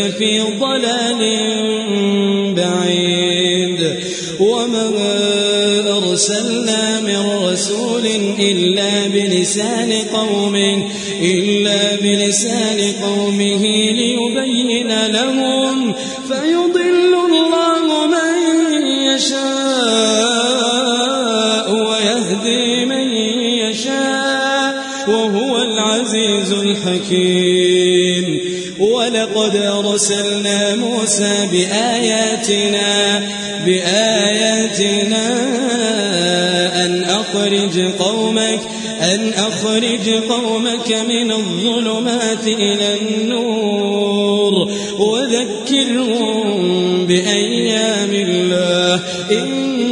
في ضلال بعيد. وما أرسلنا من رسول إلا بلسان قومه إلا بلسان قومه ليبين لهم أرسلنا موسى بآياتنا بآياتنا أن أخرج قومك أن أخرج قومك من الظلمات إلى النور. وذكرهم بأيام الله. إن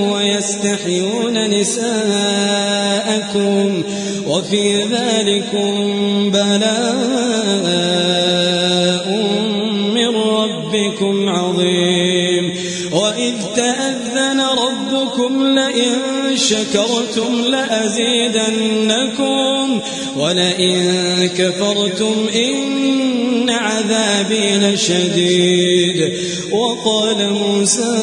ويستحيون نساءكم وفي ذلكم بلاء من ربكم عظيم وإذ تأذن ربكم لئن شكرتم لأزيدنكم ولئن كفرتم إن عذابي لشديد وقال موسى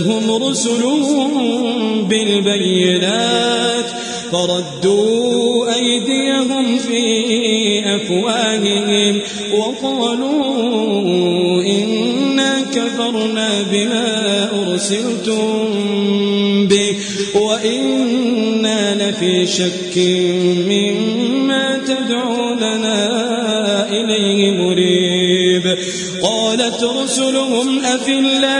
جاءتهم رسلهم بالبينات فردوا أيديهم في أفواههم وقالوا إنا كفرنا بما أرسلتم به وإنا لفي شك مما تدعوننا إليه مريب. قالت رسلهم أفي الله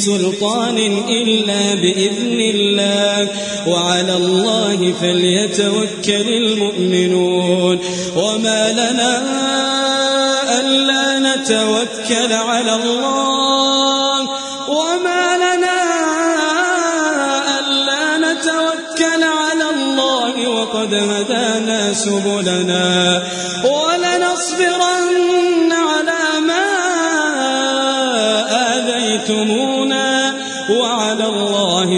سلطان إلا بإذن الله. وعلى الله فليتوكل المؤمنون. وما لنا ألا نتوكل على الله. وما لنا ألا نتوكل على الله. وقد هدانا سبلنا. ولنصبرن على ما آذيتمون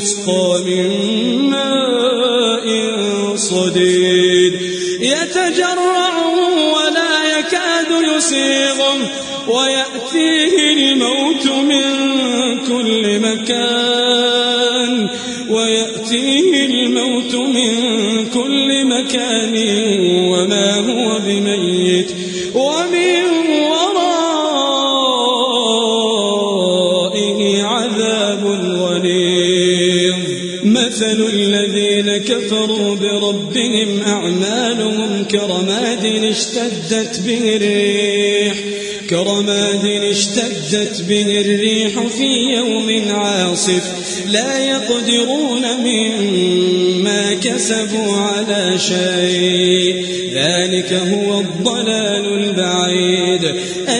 جهنم مثل الذين كفروا بربهم أعمالهم كرماد اشتدت به الريح كرماد اشتدت به الريح في يوم عاصف. لا يقدرون مما كسبوا على شيء ذلك هو الضلال البعيد.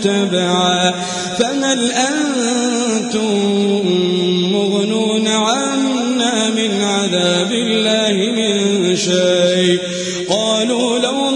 تبعا فهل أنتم مغنون عنا من عذاب الله من شيء؟ قالوا لو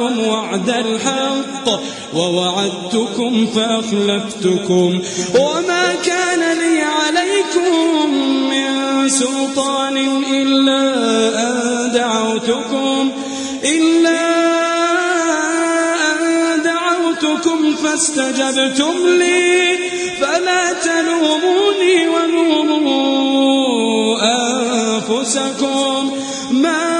وعدكم وعد الحق ووعدتكم فأخلفتكم وما كان لي عليكم من سلطان إلا أن دعوتكم إلا أن دعوتكم فاستجبتم لي فلا تلوموني ولوموا أنفسكم. ما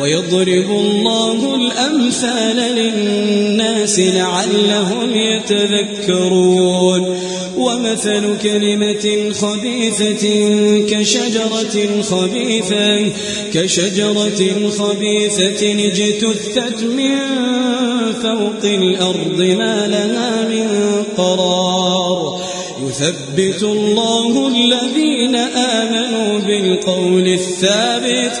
ويضرب الله الأمثال للناس لعلهم يتذكرون. ومثل كلمة خبيثة كشجرة خبيثة كشجرة خبيثة اجتثت من فوق الأرض ما لها من قرار. يثبت الله الذين آمنوا بالقول الثابت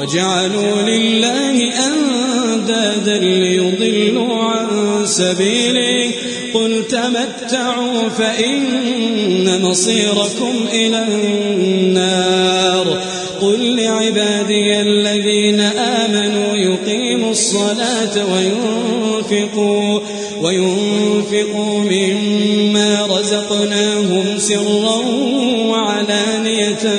وجعلوا لله أندادا ليضلوا عن سبيله. قل تمتعوا فإن مصيركم إلى النار. قل لعبادي الذين آمنوا يقيموا الصلاة وينفقوا وينفقوا مما رزقناهم سرا وعلانية.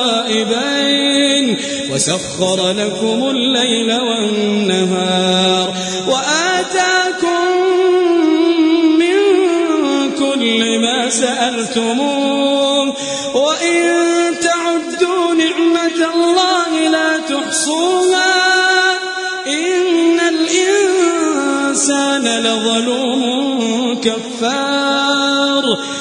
دائبين وسخر لكم الليل والنهار وآتاكم من كل ما سألتموه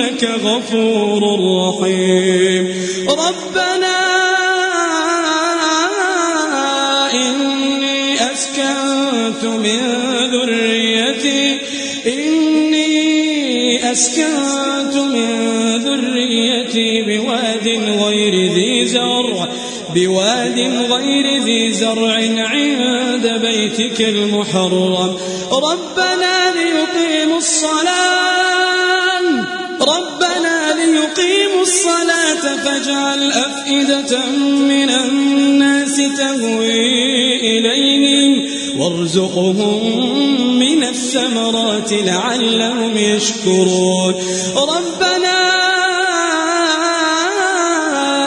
فإنك غفور رحيم. ربنا إني أسكنت من ذريتي إني أسكنت من ذريتي بواد غير ذي زرع بواد غير ذي زرع عند بيتك المحرم. ربنا ليقيموا الصلاة ربنا ليقيموا الصلاة فاجعل أفئدة من الناس تهوي إليهم وارزقهم من الثمرات لعلهم يشكرون. ربنا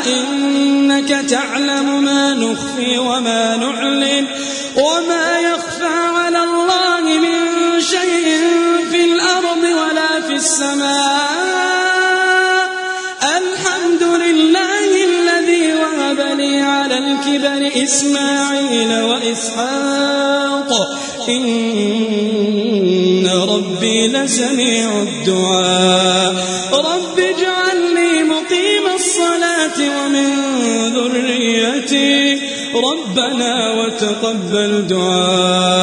إنك تعلم ما نخفي وما إسماعيل وإسحاق. إن ربي لسميع الدعاء. رب اجعلني مقيم الصلاة ومن ذريتي. ربنا وتقبل دعاء.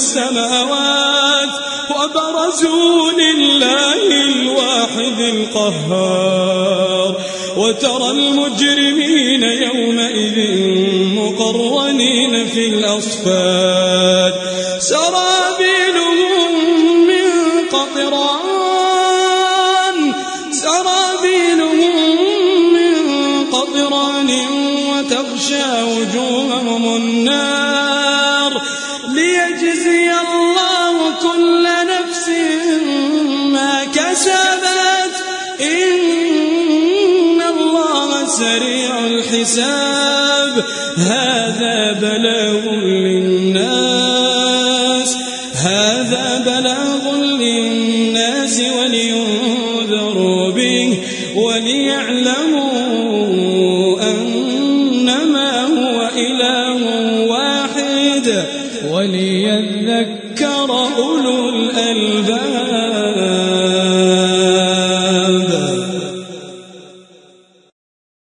الأرض والسماوات وبرزوا لله الواحد القهار وترى المجرمين يومئذ مقرنين في الأصفاد. سرابيلهم إن الله سريع الحساب. هذا بلاغ للناس.